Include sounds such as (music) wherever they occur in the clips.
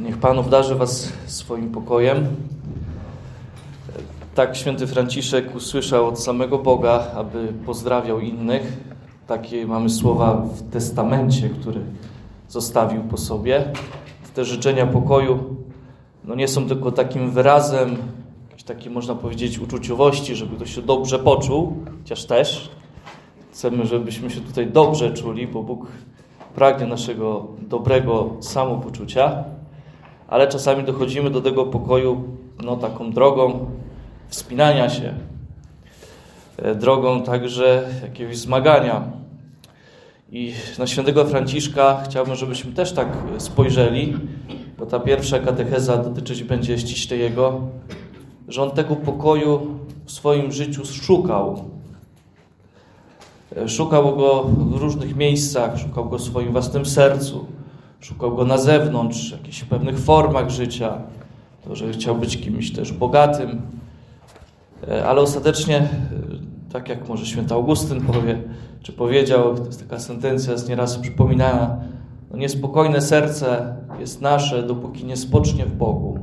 Niech Pan obdarzy Was swoim pokojem. Tak święty Franciszek usłyszał od samego Boga, aby pozdrawiał innych. Takie mamy słowa w testamencie, który zostawił po sobie. Te życzenia pokoju no nie są tylko takim wyrazem jakiejś takiej, można powiedzieć, uczuciowości, żeby ktoś się dobrze poczuł, chociaż też chcemy, żebyśmy się tutaj dobrze czuli, bo Bóg pragnie naszego dobrego samopoczucia ale czasami dochodzimy do tego pokoju no, taką drogą wspinania się, e, drogą także jakiegoś zmagania. I na świętego Franciszka chciałbym, żebyśmy też tak spojrzeli, bo ta pierwsza katecheza dotyczyć będzie ściśle jego, że on tego pokoju w swoim życiu szukał. E, szukał go w różnych miejscach, szukał go w swoim własnym sercu Szukał go na zewnątrz, w jakichś pewnych formach życia, to, że chciał być kimś też bogatym, e, ale ostatecznie, e, tak jak może święty Augustyn powie, czy powiedział, to jest taka sentencja, jest nieraz przypominana, no niespokojne serce jest nasze, dopóki nie spocznie w Bogu.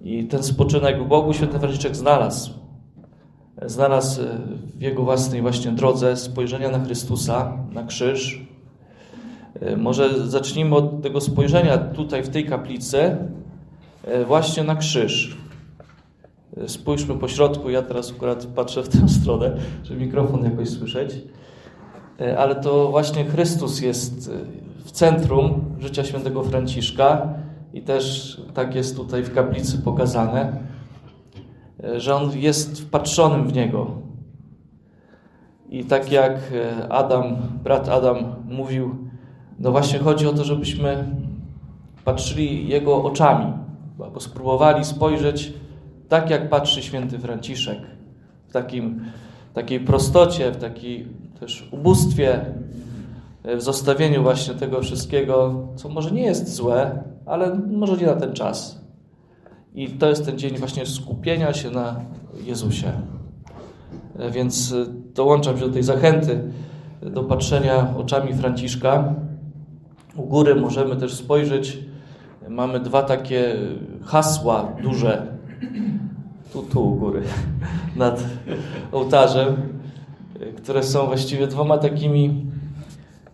I ten spoczynek w Bogu święty Franciszek znalazł. Znalazł e, w jego własnej właśnie drodze spojrzenia na Chrystusa, na krzyż, może zacznijmy od tego spojrzenia tutaj w tej kaplicy e, właśnie na krzyż. E, spójrzmy po środku, ja teraz akurat patrzę w tę stronę, żeby mikrofon jakoś słyszeć. Ale to właśnie Chrystus jest w centrum życia świętego Franciszka i też tak jest tutaj w kaplicy pokazane, że on jest wpatrzonym w Niego. I tak jak Adam, brat Adam mówił, no właśnie chodzi o to, żebyśmy patrzyli Jego oczami, albo spróbowali spojrzeć tak, jak patrzy święty Franciszek, w takim, takiej prostocie, w takiej też ubóstwie, w zostawieniu właśnie tego wszystkiego, co może nie jest złe, ale może nie na ten czas. I to jest ten dzień właśnie skupienia się na Jezusie. Więc dołączam się do tej zachęty do patrzenia oczami Franciszka. U góry możemy też spojrzeć. Mamy dwa takie hasła duże. Tu, tu u góry, (laughs) nad ołtarzem, które są właściwie dwoma takimi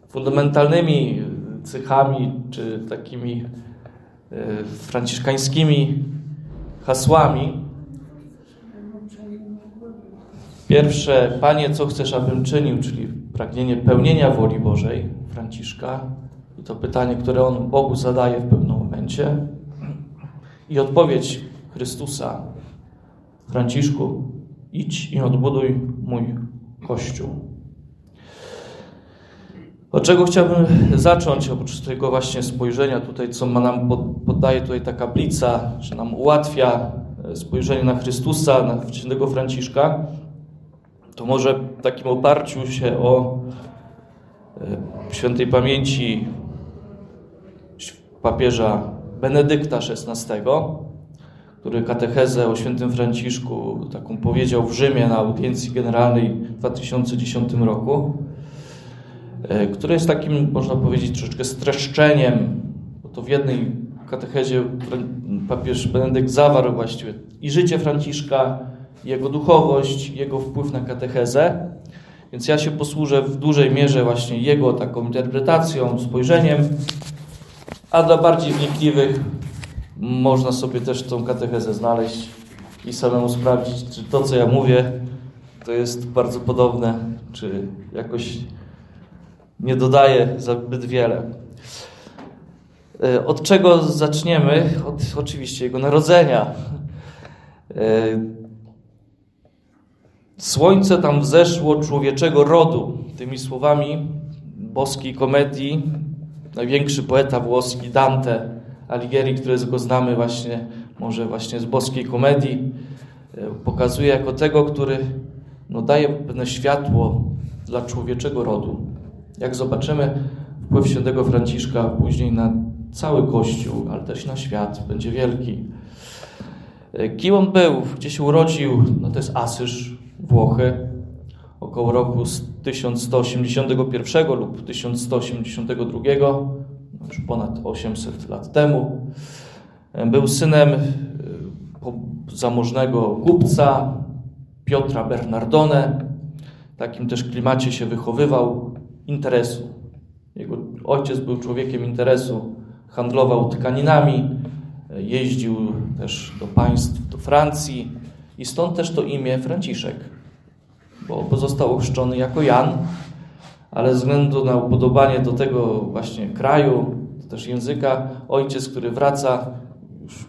fundamentalnymi cechami, czy takimi e, franciszkańskimi hasłami. Pierwsze, Panie, co chcesz, abym czynił, czyli pragnienie pełnienia woli Bożej Franciszka. I to pytanie, które on Bogu zadaje w pewnym momencie. I odpowiedź Chrystusa: Franciszku, idź i odbuduj mój kościół. Od czego chciałbym zacząć, oprócz tego właśnie spojrzenia tutaj, co ma nam poddaje tutaj ta kaplica, że nam ułatwia e, spojrzenie na Chrystusa, na świętego Franciszka, to może w takim oparciu się o e, świętej pamięci papieża Benedykta XVI, który katechezę o świętym Franciszku taką powiedział w Rzymie na audiencji generalnej w 2010 roku, e, które jest takim, można powiedzieć, troszeczkę streszczeniem, bo to w jednej katechezie papież Benedykt zawarł właściwie i życie Franciszka, jego duchowość, jego wpływ na katechezę. Więc ja się posłużę w dużej mierze właśnie jego taką interpretacją, spojrzeniem a dla bardziej wnikliwych można sobie też tą katechezę znaleźć i samemu sprawdzić, czy to, co ja mówię, to jest bardzo podobne, czy jakoś nie dodaje zbyt wiele. E, od czego zaczniemy? Od oczywiście jego narodzenia. E, Słońce tam wzeszło człowieczego rodu. Tymi słowami boskiej komedii największy poeta włoski Dante Alighieri, którego znamy właśnie, może właśnie z boskiej komedii, e, pokazuje jako tego, który no, daje pewne światło dla człowieczego rodu. Jak zobaczymy, wpływ świętego Franciszka później na cały Kościół, ale też na świat będzie wielki. E, kim on był? Gdzie się urodził? No to jest Asyż, Włochy około roku 1181 lub 1182. już ponad 800 lat temu. Był synem zamożnego kupca Piotra Bernardone. W takim też klimacie się wychowywał interesu. Jego ojciec był człowiekiem interesu, handlował tkaninami, jeździł też do państw, do Francji i stąd też to imię Franciszek, bo został ochrzczony jako Jan, ale ze względu na upodobanie do tego właśnie kraju, też języka, ojciec, który wraca już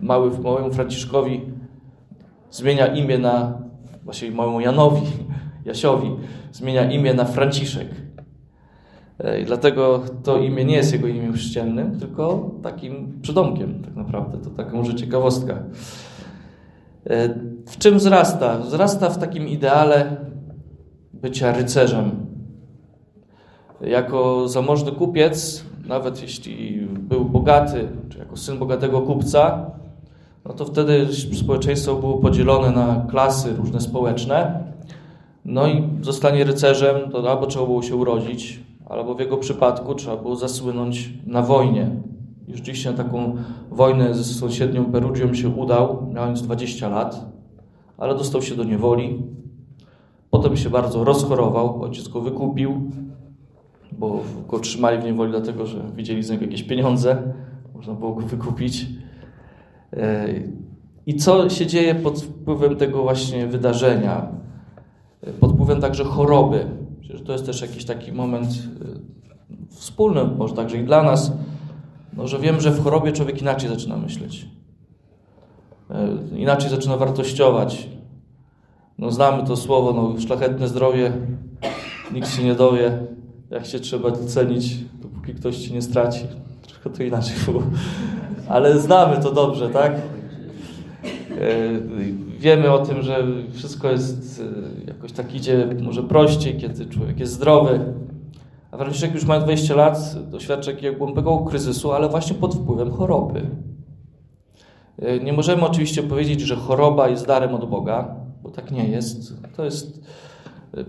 mały, małemu Franciszkowi, zmienia imię na, właściwie małemu Janowi, (laughs) Jasiowi, zmienia imię na Franciszek. E, I dlatego to imię nie jest jego imię chrzcielnym, tylko takim przydomkiem tak naprawdę. To taka może ciekawostka. E, w czym wzrasta? Wzrasta w takim ideale bycia rycerzem. Jako zamożny kupiec, nawet jeśli był bogaty, czy jako syn bogatego kupca, no to wtedy społeczeństwo było podzielone na klasy różne społeczne. No i zostanie rycerzem, to albo trzeba było się urodzić, albo w jego przypadku trzeba było zasłynąć na wojnie. I rzeczywiście na taką wojnę z sąsiednią Perugią się udał, mając 20 lat, ale dostał się do niewoli. Potem się bardzo rozchorował, ojciec go wykupił, bo go trzymali w niewoli dlatego, że widzieli z niego jakieś pieniądze, można było go wykupić. E, I co się dzieje pod wpływem tego właśnie wydarzenia? E, pod wpływem także choroby. Przecież to jest też jakiś taki moment e, wspólny, może także i dla nas, no, że wiem, że w chorobie człowiek inaczej zaczyna myśleć. Inaczej zaczyna wartościować. No, znamy to słowo, no, szlachetne zdrowie, nikt się nie dowie, jak się trzeba cenić, dopóki ktoś ci nie straci. Trochę to inaczej było ale znamy to dobrze, tak? E, wiemy o tym, że wszystko jest e, jakoś tak idzie może prościej, kiedy człowiek jest zdrowy. A Franciszek już ma 20 lat, doświadcza jakiegoś głębokiego kryzysu, ale właśnie pod wpływem choroby. E, nie możemy oczywiście powiedzieć, że choroba jest darem od Boga, bo tak nie jest. To jest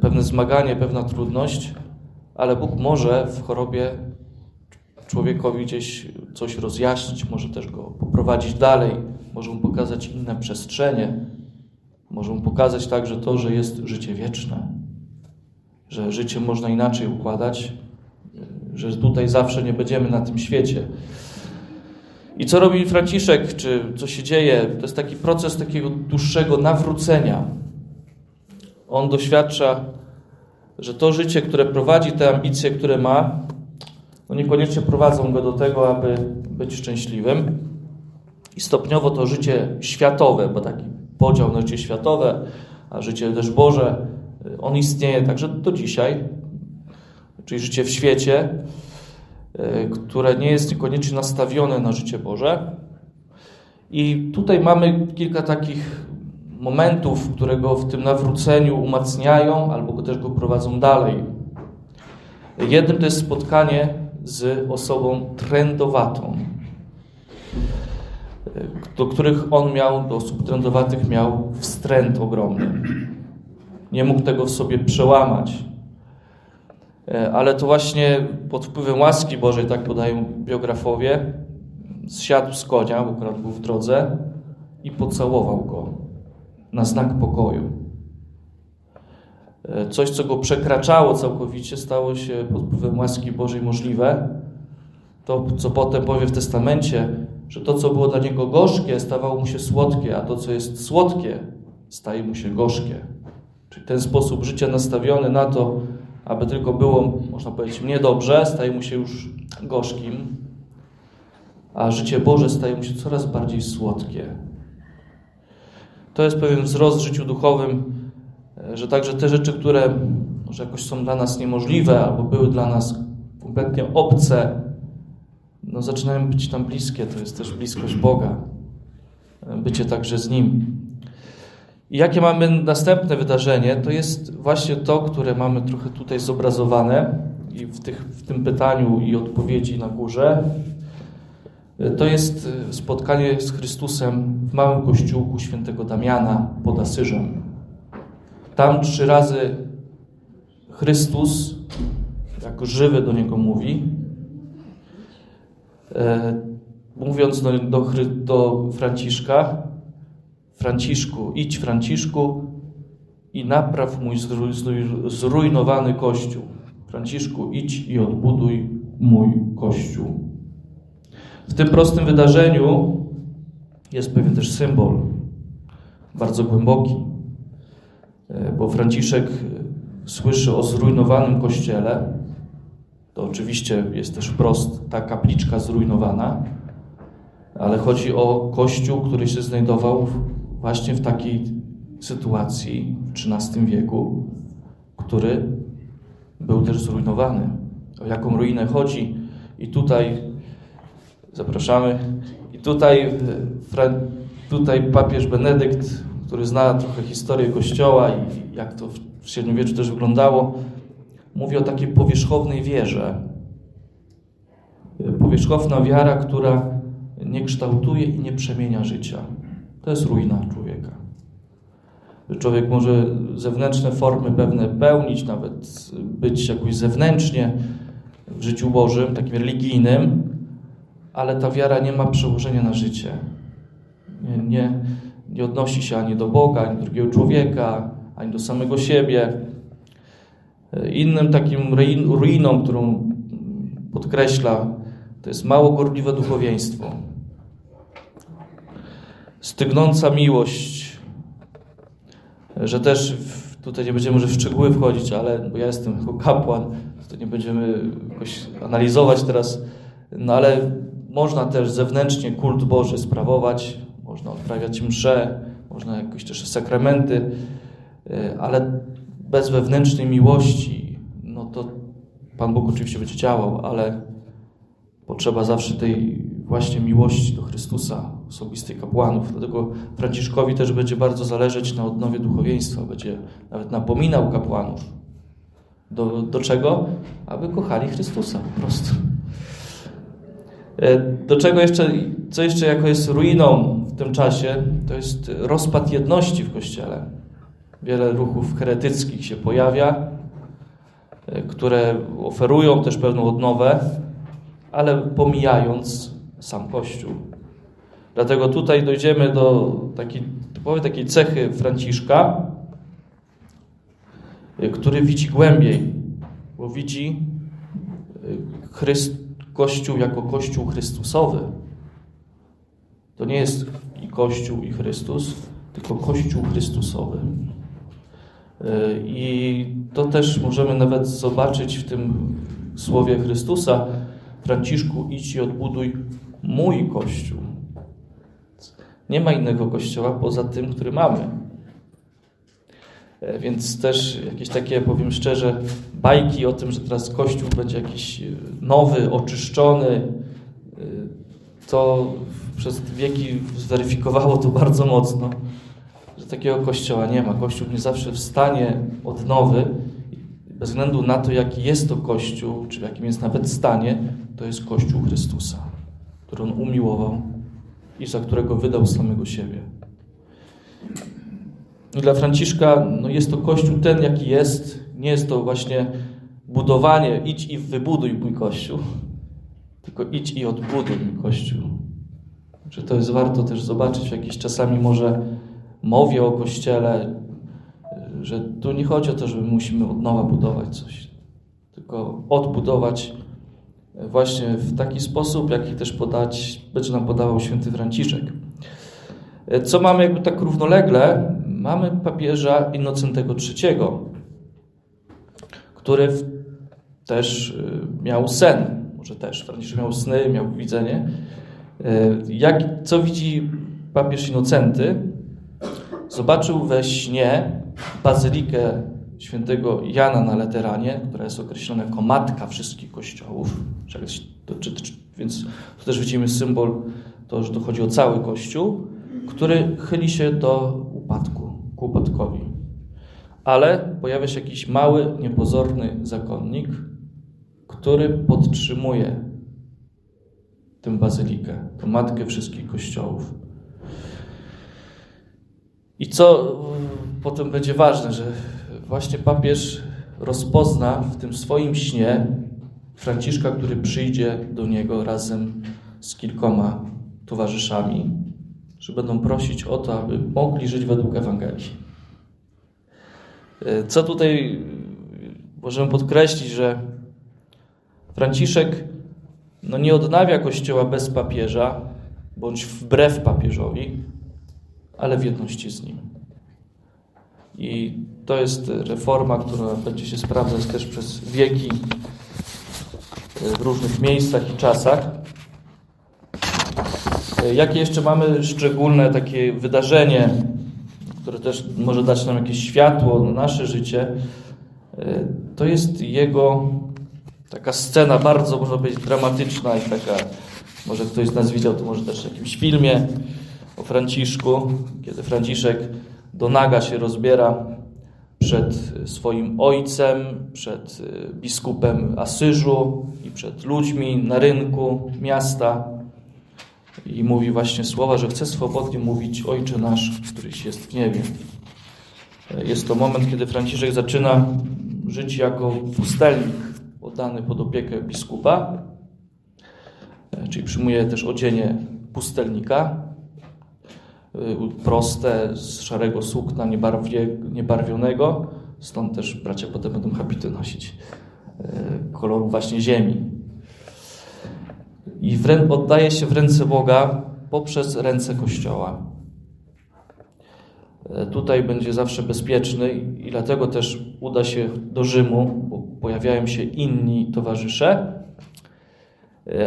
pewne zmaganie, pewna trudność, ale Bóg może w chorobie człowiekowi gdzieś coś rozjaśnić, może też go poprowadzić dalej, może mu pokazać inne przestrzenie, może mu pokazać także to, że jest życie wieczne, że życie można inaczej układać, że tutaj zawsze nie będziemy na tym świecie. I co robi Franciszek, czy co się dzieje? To jest taki proces takiego dłuższego nawrócenia. On doświadcza, że to życie, które prowadzi, te ambicje, które ma, no niekoniecznie prowadzą go do tego, aby być szczęśliwym. I stopniowo to życie światowe, bo taki podział na życie światowe, a życie też Boże, on istnieje także do dzisiaj, czyli życie w świecie, e, które nie jest niekoniecznie nastawione na życie Boże. I tutaj mamy kilka takich momentów, które go w tym nawróceniu umacniają albo też go prowadzą dalej. Jednym to jest spotkanie z osobą trendowatą, do których on miał, do osób trendowatych miał wstręt ogromny. Nie mógł tego w sobie przełamać. E, ale to właśnie pod wpływem łaski Bożej, tak podają biografowie, zsiadł z konia, bo akurat był w drodze i pocałował go na znak pokoju. E, coś, co go przekraczało całkowicie, stało się pod wpływem łaski Bożej możliwe. To, co potem powie w testamencie, że to, co było dla niego gorzkie, stawało mu się słodkie, a to, co jest słodkie, staje mu się gorzkie. Czyli ten sposób życia nastawiony na to, aby tylko było, można powiedzieć, mnie dobrze, staje mu się już gorzkim, a życie Boże staje mu się coraz bardziej słodkie. To jest pewien wzrost w życiu duchowym, że także te rzeczy, które może jakoś są dla nas niemożliwe albo były dla nas kompletnie obce, no zaczynają być nam bliskie. To jest też bliskość Boga, bycie także z Nim. I jakie mamy następne wydarzenie, to jest właśnie to, które mamy trochę tutaj zobrazowane i w, tych, w tym pytaniu i odpowiedzi na górze. To jest spotkanie z Chrystusem w małym kościółku świętego Damiana pod Asyżem. Tam trzy razy Chrystus jako żywy do niego mówi. E, mówiąc do, do, do Franciszka, Franciszku, idź Franciszku i napraw mój zrujnowany kościół. Franciszku, idź i odbuduj mój kościół. W tym prostym wydarzeniu jest pewien też symbol, bardzo głęboki, e, bo Franciszek słyszy o zrujnowanym kościele. To oczywiście jest też wprost ta kapliczka zrujnowana, ale chodzi o kościół, który się znajdował właśnie w takiej sytuacji w XIII wieku, który był też zrujnowany. O jaką ruinę chodzi? I tutaj zapraszamy. I tutaj, tutaj papież Benedykt, który zna trochę historię Kościoła i jak to w średniowieczu też wyglądało, mówi o takiej powierzchownej wierze. Powierzchowna wiara, która nie kształtuje i nie przemienia życia. To jest ruina człowieka. Człowiek może zewnętrzne formy pewne pełnić, nawet być jakoś zewnętrznie w życiu Bożym, takim religijnym, ale ta wiara nie ma przełożenia na życie. Nie, nie, nie odnosi się ani do Boga, ani do drugiego człowieka, ani do samego siebie. Innym takim ruiną, którą podkreśla, to jest mało gorliwe duchowieństwo stygnąca miłość, że też tutaj nie będziemy może w szczegóły wchodzić, ale bo ja jestem jako kapłan, to nie będziemy jakoś analizować teraz, no ale można też zewnętrznie kult Boży sprawować, można odprawiać msze, można jakoś też sakramenty, e, ale bez wewnętrznej miłości, no to Pan Bóg oczywiście będzie działał, ale potrzeba zawsze tej właśnie miłości do Chrystusa, osobistej kapłanów. Dlatego Franciszkowi też będzie bardzo zależeć na odnowie duchowieństwa. Będzie nawet napominał kapłanów. Do, do czego? Aby kochali Chrystusa po prostu. E, do czego jeszcze, co jeszcze jako jest ruiną w tym czasie, to jest rozpad jedności w Kościele. Wiele ruchów heretyckich się pojawia, e, które oferują też pewną odnowę, ale pomijając sam Kościół. Dlatego tutaj dojdziemy do takiej typowej takiej cechy Franciszka, y, który widzi głębiej, bo widzi y, Chryst, Kościół jako Kościół Chrystusowy. To nie jest i Kościół, i Chrystus, tylko Kościół Chrystusowy. Y, I to też możemy nawet zobaczyć w tym słowie Chrystusa. Franciszku, idź i odbuduj mój Kościół. Nie ma innego Kościoła poza tym, który mamy. E, więc też jakieś takie, powiem szczerze, bajki o tym, że teraz Kościół będzie jakiś e, nowy, oczyszczony, e, to przez wieki zweryfikowało to bardzo mocno, że takiego Kościoła nie ma. Kościół nie zawsze wstanie od nowy, bez względu na to, jaki jest to Kościół, czy w jakim jest nawet stanie, to jest Kościół Chrystusa który On umiłował i za którego wydał samego siebie. Dla Franciszka no jest to Kościół ten, jaki jest. Nie jest to właśnie budowanie, idź i wybuduj mój Kościół, tylko idź i odbuduj mój Kościół. Że to jest warto też zobaczyć w jakiejś czasami może mowie o Kościele, że tu nie chodzi o to, że my musimy od nowa budować coś, tylko odbudować właśnie w taki sposób, jaki też podać, będzie nam podawał święty Franciszek. Co mamy jakby tak równolegle? Mamy papieża Innocentego III, który też y, miał sen, może też, Franciszek miał sny, miał widzenie. Y, jak, co widzi papież Innocenty? Zobaczył we śnie bazylikę świętego Jana na Leteranie, która jest określona jako matka wszystkich kościołów. Więc tu też widzimy symbol, to, że dochodzi o cały kościół, który chyli się do upadku, ku upadkowi. Ale pojawia się jakiś mały, niepozorny zakonnik, który podtrzymuje tę bazylikę, tę matkę wszystkich kościołów. I co potem będzie ważne, że właśnie papież rozpozna w tym swoim śnie Franciszka, który przyjdzie do niego razem z kilkoma towarzyszami, że będą prosić o to, aby mogli żyć według Ewangelii. E, co tutaj możemy podkreślić, że Franciszek no nie odnawia Kościoła bez papieża, bądź wbrew papieżowi, ale w jedności z nim. I to jest reforma, która będzie się sprawdzać też przez wieki w różnych miejscach i czasach. Jakie jeszcze mamy szczególne takie wydarzenie, które też może dać nam jakieś światło na nasze życie, to jest jego taka scena bardzo, można powiedzieć, dramatyczna i taka, może ktoś z nas widział to może też w jakimś filmie o Franciszku, kiedy Franciszek do naga się rozbiera przed swoim ojcem, przed biskupem Asyżu i przed ludźmi na rynku miasta i mówi właśnie słowa, że chce swobodnie mówić Ojcze nasz, któryś jest w niebie. Jest to moment, kiedy Franciszek zaczyna żyć jako pustelnik oddany pod opiekę biskupa, czyli przyjmuje też odzienie pustelnika, proste, z szarego sukna, niebarwie, niebarwionego, stąd też bracia potem będą habity nosić koloru właśnie ziemi. I oddaje się w ręce Boga poprzez ręce Kościoła. E, tutaj będzie zawsze bezpieczny i dlatego też uda się do Rzymu, bo pojawiają się inni towarzysze.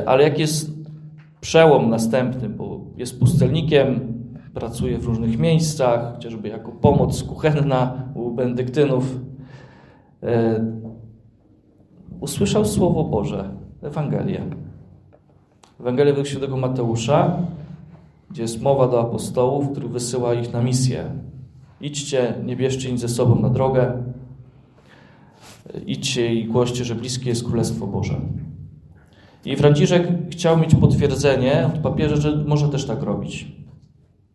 Ale jak jest przełom następny, bo jest pustelnikiem, pracuje w różnych miejscach, chociażby jako pomoc kuchenna u bendyktynów, e, usłyszał Słowo Boże, Ewangelię. Ewangelię według świętego Mateusza, gdzie jest mowa do apostołów, który wysyła ich na misję. Idźcie, nie bierzcie nic ze sobą na drogę. Idźcie i głoście, że bliskie jest Królestwo Boże. I Franciszek chciał mieć potwierdzenie od papieża, że może też tak robić.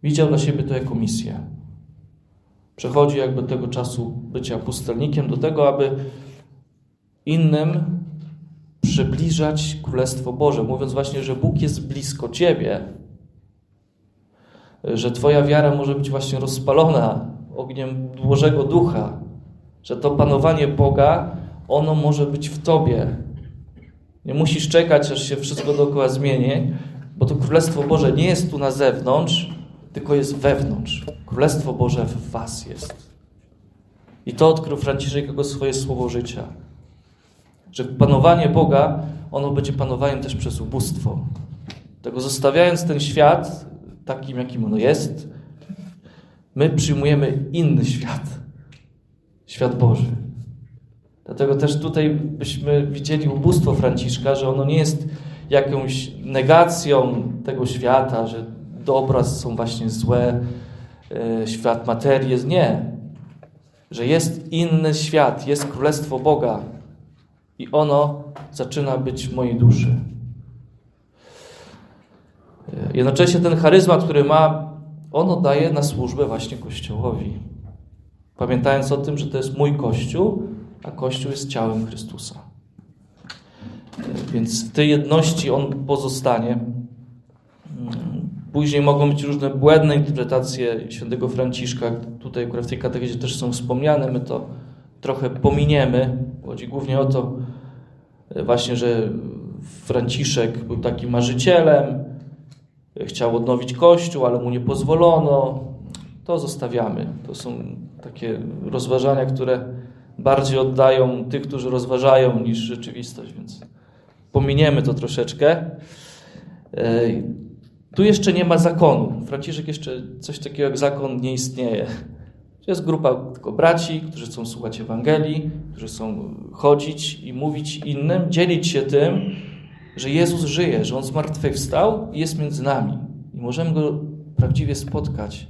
Widział dla siebie to jako misję. Przechodzi jakby tego czasu bycia pustelnikiem do tego, aby innym przybliżać Królestwo Boże, mówiąc właśnie, że Bóg jest blisko ciebie, że Twoja wiara może być właśnie rozpalona ogniem Bożego Ducha, że to panowanie Boga, ono może być w Tobie. Nie musisz czekać, aż się wszystko dookoła zmieni, bo to Królestwo Boże nie jest tu na zewnątrz, tylko jest wewnątrz. Królestwo Boże w Was jest. I to odkrył Franciszek jako swoje słowo życia. Że panowanie Boga, ono będzie panowaniem też przez ubóstwo. Tego zostawiając ten świat takim, jakim ono jest, my przyjmujemy inny świat. Świat Boży. Dlatego też tutaj byśmy widzieli ubóstwo Franciszka, że ono nie jest jakąś negacją tego świata, że dobra są właśnie złe, e, świat materii jest. Nie. Że jest inny świat, jest Królestwo Boga i ono zaczyna być w mojej duszy. E, jednocześnie ten charyzmat, który ma, on oddaje na służbę właśnie Kościołowi. Pamiętając o tym, że to jest mój Kościół, a Kościół jest ciałem Chrystusa. E, więc w tej jedności on pozostanie. Później mogą być różne błędne interpretacje świętego Franciszka. Tutaj akurat w tej kategorii też są wspomniane. My to trochę pominiemy. Chodzi głównie o to e, właśnie, że Franciszek był takim marzycielem, chciał odnowić kościół, ale mu nie pozwolono. To zostawiamy. To są takie rozważania, które bardziej oddają tych, którzy rozważają, niż rzeczywistość, więc pominiemy to troszeczkę. Tu jeszcze nie ma zakonu. Franciszek jeszcze coś takiego jak zakon nie istnieje. To jest grupa tylko braci, którzy chcą słuchać Ewangelii, którzy chcą chodzić i mówić innym, dzielić się tym, że Jezus żyje, że On zmartwychwstał i jest między nami. I możemy Go prawdziwie spotkać.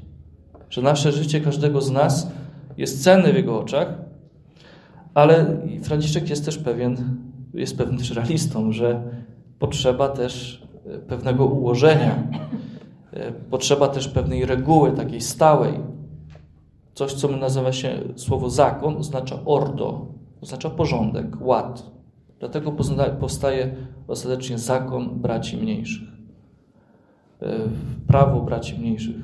Że nasze życie każdego z nas jest cenne w Jego oczach, ale Franciszek jest też pewien, jest pewnym też realistą, że potrzeba też pewnego ułożenia, e, potrzeba też pewnej reguły, takiej stałej. Coś, co nazywa się słowo zakon, oznacza ordo, oznacza porządek, ład. Dlatego powstaje ostatecznie zakon braci mniejszych. prawo braci mniejszych.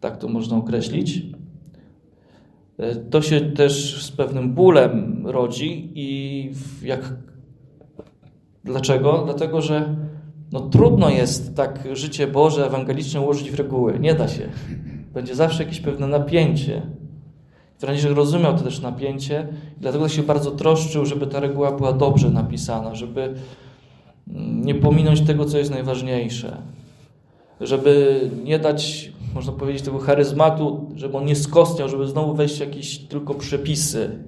Tak to można określić. To się też z pewnym bólem rodzi i jak Dlaczego? Dlatego, że no, trudno jest tak życie Boże ewangeliczne ułożyć w reguły. Nie da się. Będzie zawsze jakieś pewne napięcie. Franciszek rozumiał to też napięcie i dlatego się bardzo troszczył, żeby ta reguła była dobrze napisana, żeby nie pominąć tego, co jest najważniejsze. Żeby nie dać, można powiedzieć, tego charyzmatu, żeby on nie skostniał, żeby znowu wejść jakieś tylko przepisy,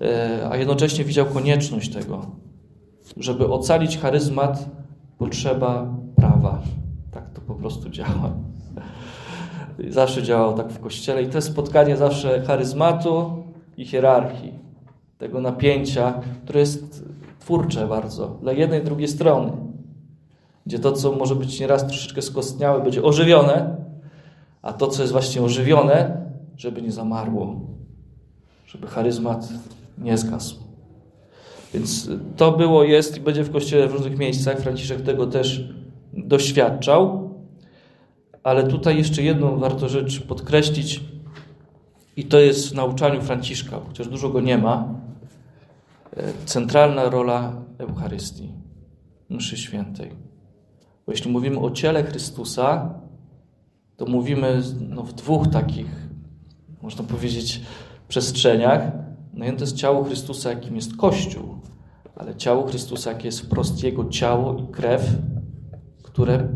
e, a jednocześnie widział konieczność tego. Żeby ocalić charyzmat, potrzeba prawa. Tak to po prostu działa. Zawsze działało tak w kościele i to jest spotkanie zawsze charyzmatu i hierarchii. Tego napięcia, które jest twórcze bardzo dla jednej i drugiej strony. Gdzie to, co może być nieraz troszeczkę skostniałe, będzie ożywione, a to, co jest właśnie ożywione, żeby nie zamarło. Żeby charyzmat nie zgasł. Więc to było, jest i będzie w Kościele w różnych miejscach. Franciszek tego też doświadczał. Ale tutaj jeszcze jedną warto rzecz podkreślić i to jest w nauczaniu Franciszka, chociaż dużo go nie ma. E, centralna rola Eucharystii, mszy świętej. Bo jeśli mówimy o ciele Chrystusa, to mówimy no, w dwóch takich, można powiedzieć, przestrzeniach. No jedno to jest ciało Chrystusa, jakim jest Kościół, ale ciało Chrystusa, jakie jest wprost Jego ciało i krew, które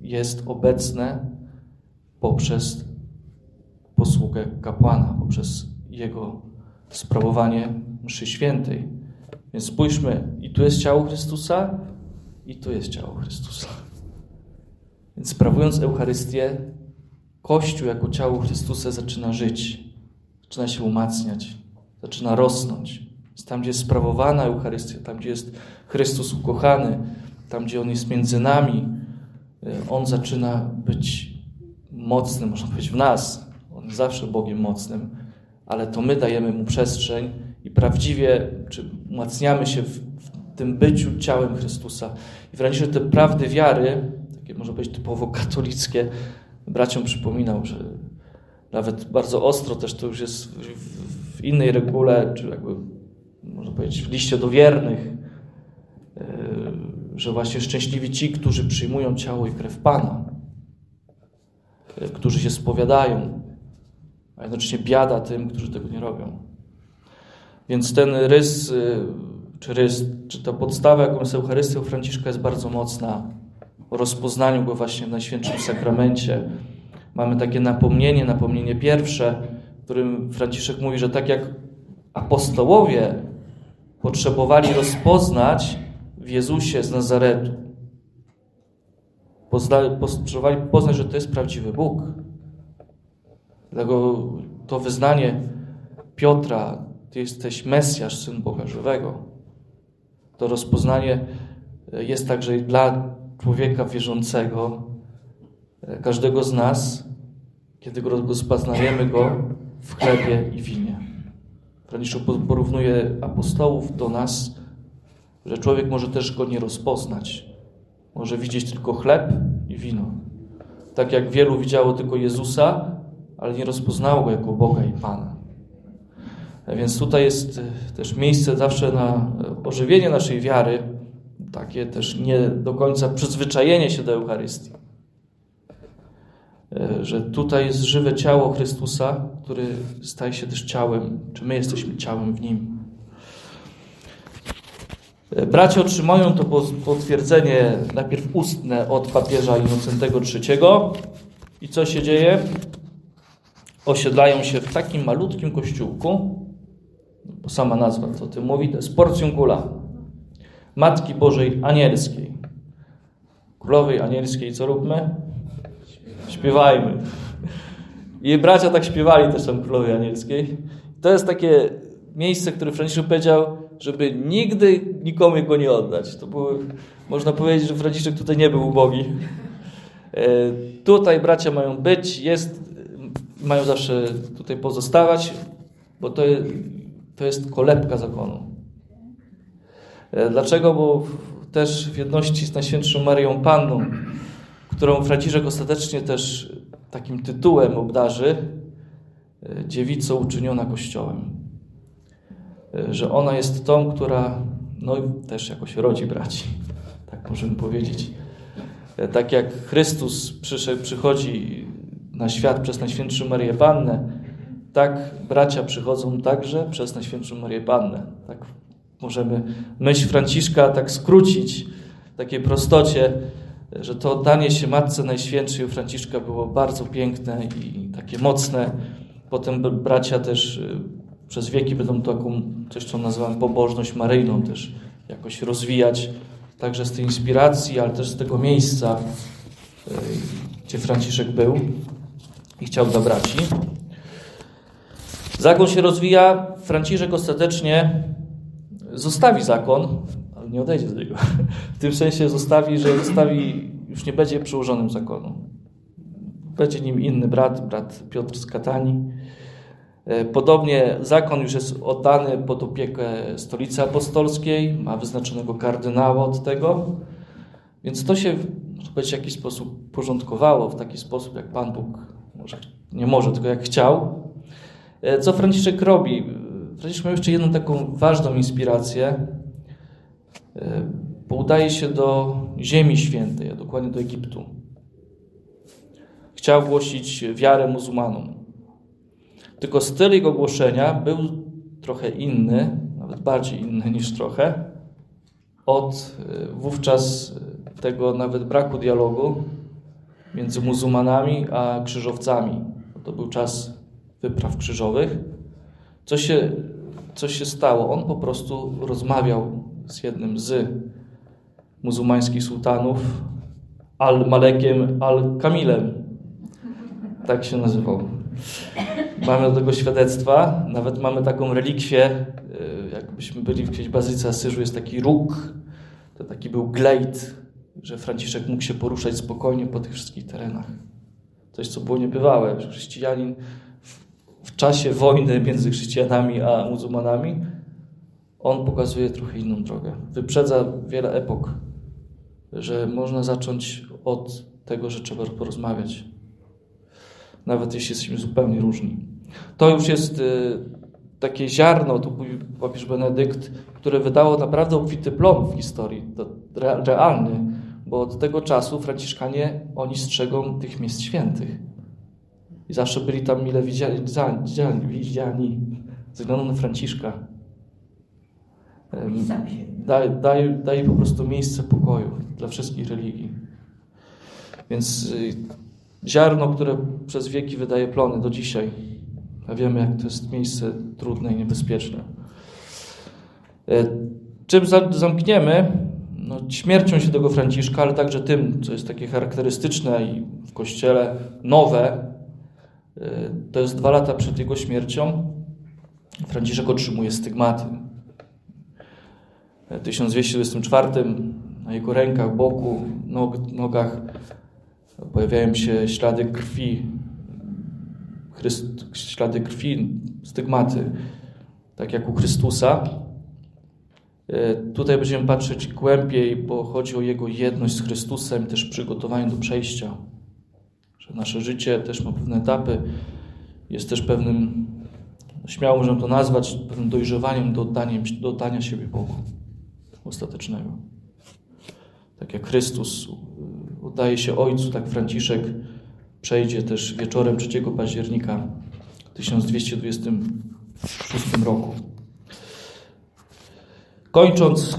jest obecne poprzez posługę kapłana, poprzez Jego sprawowanie mszy świętej. Więc spójrzmy, i tu jest ciało Chrystusa, i tu jest ciało Chrystusa. Więc sprawując Eucharystię, Kościół jako ciało Chrystusa zaczyna żyć, zaczyna się umacniać, zaczyna rosnąć. Jest tam, gdzie jest sprawowana Eucharystia, tam, gdzie jest Chrystus ukochany, tam, gdzie On jest między nami, y, On zaczyna być mocny, można powiedzieć, w nas. On zawsze Bogiem mocnym, ale to my dajemy Mu przestrzeń i prawdziwie czy umacniamy się w, w tym byciu ciałem Chrystusa. I wręcz te prawdy wiary, takie może być typowo katolickie, braciom przypominał, że nawet bardzo ostro też to już jest w, w innej regule, czy jakby można powiedzieć w liście do wiernych, e, że właśnie szczęśliwi ci, którzy przyjmują ciało i krew Pana, e, którzy się spowiadają, a jednocześnie biada tym, którzy tego nie robią. Więc ten rys, e, czy rys, czy ta podstawa, jaką jest Eucharystia u Franciszka jest bardzo mocna. O rozpoznaniu go właśnie w Najświętszym Sakramencie. Mamy takie napomnienie, napomnienie pierwsze, w którym Franciszek mówi, że tak jak apostołowie potrzebowali rozpoznać w Jezusie z Nazaretu. Potrzebowali poznać, że to jest prawdziwy Bóg. Dlatego to wyznanie Piotra, Ty jesteś Mesjasz, Syn Boga Żywego. To rozpoznanie jest także i dla człowieka wierzącego, każdego z nas, kiedy go rozpoznajemy go w chlebie i winie. Franciszek porównuje apostołów do nas, że człowiek może też go nie rozpoznać. Może widzieć tylko chleb i wino. Tak jak wielu widziało tylko Jezusa, ale nie rozpoznało go jako Boga i Pana. Więc tutaj jest e, też miejsce zawsze na e, ożywienie naszej wiary, takie też nie do końca przyzwyczajenie się do Eucharystii. E, że tutaj jest żywe ciało Chrystusa, który staje się też ciałem, czy my jesteśmy ciałem w Nim. Bracia otrzymają to potwierdzenie najpierw ustne od papieża Innocentego III. I co się dzieje? Osiedlają się w takim malutkim kościółku, bo sama nazwa co tym mówi, to jest Porcjungula, Matki Bożej Anielskiej. Królowej Anielskiej co róbmy? śpiewajmy. I bracia tak śpiewali też tam Królowej Anielskiej. To jest takie miejsce, które Franciszek powiedział, żeby nigdy nikomu go nie oddać. To było, można powiedzieć, że Franciszek tutaj nie był ubogi. E, tutaj bracia mają być, jest, mają zawsze tutaj pozostawać, bo to, to jest kolebka zakonu. E, dlaczego? Bo też w jedności z Najświętszą Marią Panną którą Franciszek ostatecznie też takim tytułem obdarzy e, dziewicą uczyniona Kościołem. E, że ona jest tą, która no, też jakoś rodzi braci, tak możemy powiedzieć. E, tak jak Chrystus przyszedł, przychodzi na świat przez Najświętszą Marię Pannę, tak bracia przychodzą także przez Najświętszą Marię Pannę. Tak możemy myśl Franciszka tak skrócić w takiej prostocie, że to oddanie się Matce Najświętszej u Franciszka było bardzo piękne i takie mocne. Potem bracia też y, przez wieki będą taką, coś co nazywam pobożność maryjną też jakoś rozwijać, także z tej inspiracji, ale też z tego miejsca, y, gdzie Franciszek był i chciał dla braci. Zakon się rozwija, Franciszek ostatecznie zostawi zakon, nie odejdzie z niego. W tym sensie zostawi, że zostawi, już nie będzie przełożonym zakonu. Będzie nim inny brat, brat Piotr z Katani. E, podobnie zakon już jest oddany pod opiekę stolicy apostolskiej, ma wyznaczonego kardynała od tego, więc to się w jakiś sposób porządkowało w taki sposób, jak Pan Bóg może, nie może, tylko jak chciał. E, co Franciszek robi? Franciszek ma jeszcze jedną taką ważną inspirację, bo udaje się do Ziemi Świętej, a dokładnie do Egiptu. Chciał głosić wiarę muzułmanom. Tylko styl jego głoszenia był trochę inny, nawet bardziej inny niż trochę, od e, wówczas tego nawet braku dialogu między muzułmanami a krzyżowcami. To był czas wypraw krzyżowych. Co się, co się stało? On po prostu rozmawiał z jednym z muzułmańskich sultanów, Al-Malekiem Al-Kamilem. Tak się nazywał. Mamy do tego świadectwa. Nawet mamy taką relikwię, y, jakbyśmy byli w jakiejś bazyce Asyżu, jest taki róg, to taki był glejt, że Franciszek mógł się poruszać spokojnie po tych wszystkich terenach. Coś, co było niebywałe. Chrześcijanin w czasie wojny między chrześcijanami a muzułmanami, on pokazuje trochę inną drogę. Wyprzedza wiele epok, że można zacząć od tego, że trzeba porozmawiać. Nawet jeśli jesteśmy zupełnie różni. To już jest y, takie ziarno, tu mówi papież Benedykt, które wydało naprawdę obfity plon w historii, to realny, bo od tego czasu Franciszkanie, oni strzegą tych miejsc świętych. I zawsze byli tam mile widziani, widziani, widziani ze względu na Franciszka. Daje, daje, daje po prostu miejsce pokoju dla wszystkich religii. Więc y, ziarno, które przez wieki wydaje plony do dzisiaj. A wiemy, jak to jest miejsce trudne i niebezpieczne. E, czym zamkniemy? No, śmiercią się tego Franciszka, ale także tym, co jest takie charakterystyczne i w Kościele nowe, to jest dwa lata przed jego śmiercią. Franciszek otrzymuje stygmaty. W 1224 na jego rękach, boku, nog, nogach pojawiają się ślady krwi, Chryst, ślady krwi, stygmaty, tak jak u Chrystusa. E, tutaj będziemy patrzeć głębiej, bo chodzi o jego jedność z Chrystusem, też przygotowanie do przejścia że nasze życie też ma pewne etapy, jest też pewnym, śmiało możemy to nazwać, pewnym dojrzewaniem do oddania, do oddania siebie Bogu ostatecznego. Tak jak Chrystus oddaje się Ojcu, tak Franciszek przejdzie też wieczorem 3 października 1226 roku. Kończąc, e,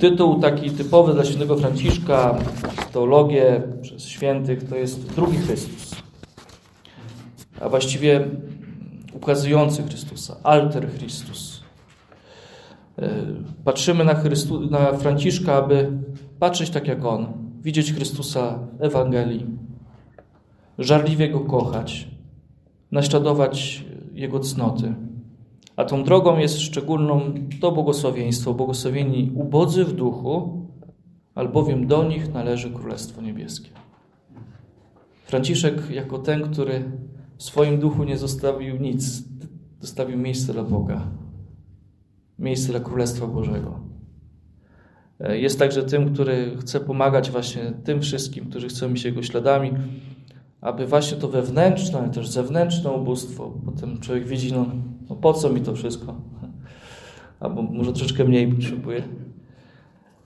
tytuł taki typowy dla świętego Franciszka teologię przez świętych, to jest drugi Chrystus. A właściwie ukazujący Chrystusa, alter Chrystus. E, patrzymy na, Chrystu, na Franciszka, aby patrzeć tak jak On, widzieć Chrystusa Ewangelii, żarliwie Go kochać, naśladować Jego cnoty. A tą drogą jest szczególną to błogosławieństwo, błogosławieni ubodzy w duchu, albowiem do nich należy Królestwo Niebieskie. Franciszek, jako ten, który w swoim duchu nie zostawił nic, zostawił miejsce dla Boga, miejsce dla Królestwa Bożego. Jest także tym, który chce pomagać właśnie tym wszystkim, którzy chcą iść Jego śladami, aby właśnie to wewnętrzne, ale też zewnętrzne ubóstwo, potem człowiek widzi, no, no po co mi to wszystko? Albo może troszeczkę mniej potrzebuje.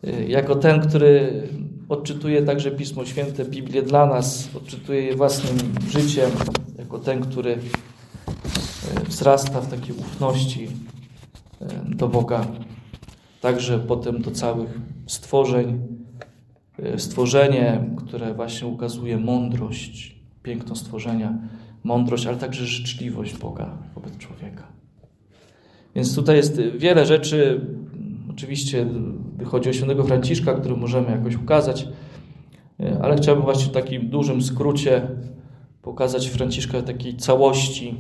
E, jako ten, który odczytuje także Pismo Święte, Biblię dla nas, odczytuje je własnym życiem, jako ten, który e, wzrasta w takiej ufności do Boga także potem do całych stworzeń. Stworzenie, które właśnie ukazuje mądrość, piękno stworzenia, mądrość, ale także życzliwość Boga wobec człowieka. Więc tutaj jest wiele rzeczy. Oczywiście chodzi o świętego Franciszka, który możemy jakoś ukazać, ale chciałbym właśnie w takim dużym skrócie pokazać Franciszka takiej całości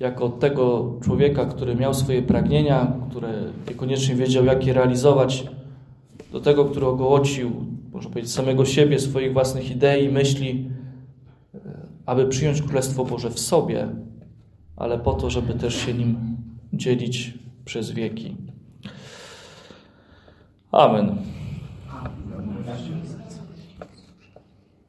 jako tego człowieka, który miał swoje pragnienia, które niekoniecznie wiedział, jak je realizować, do tego, który ogołocił, można powiedzieć, samego siebie, swoich własnych idei, myśli, aby przyjąć Królestwo Boże w sobie, ale po to, żeby też się nim dzielić przez wieki. Amen.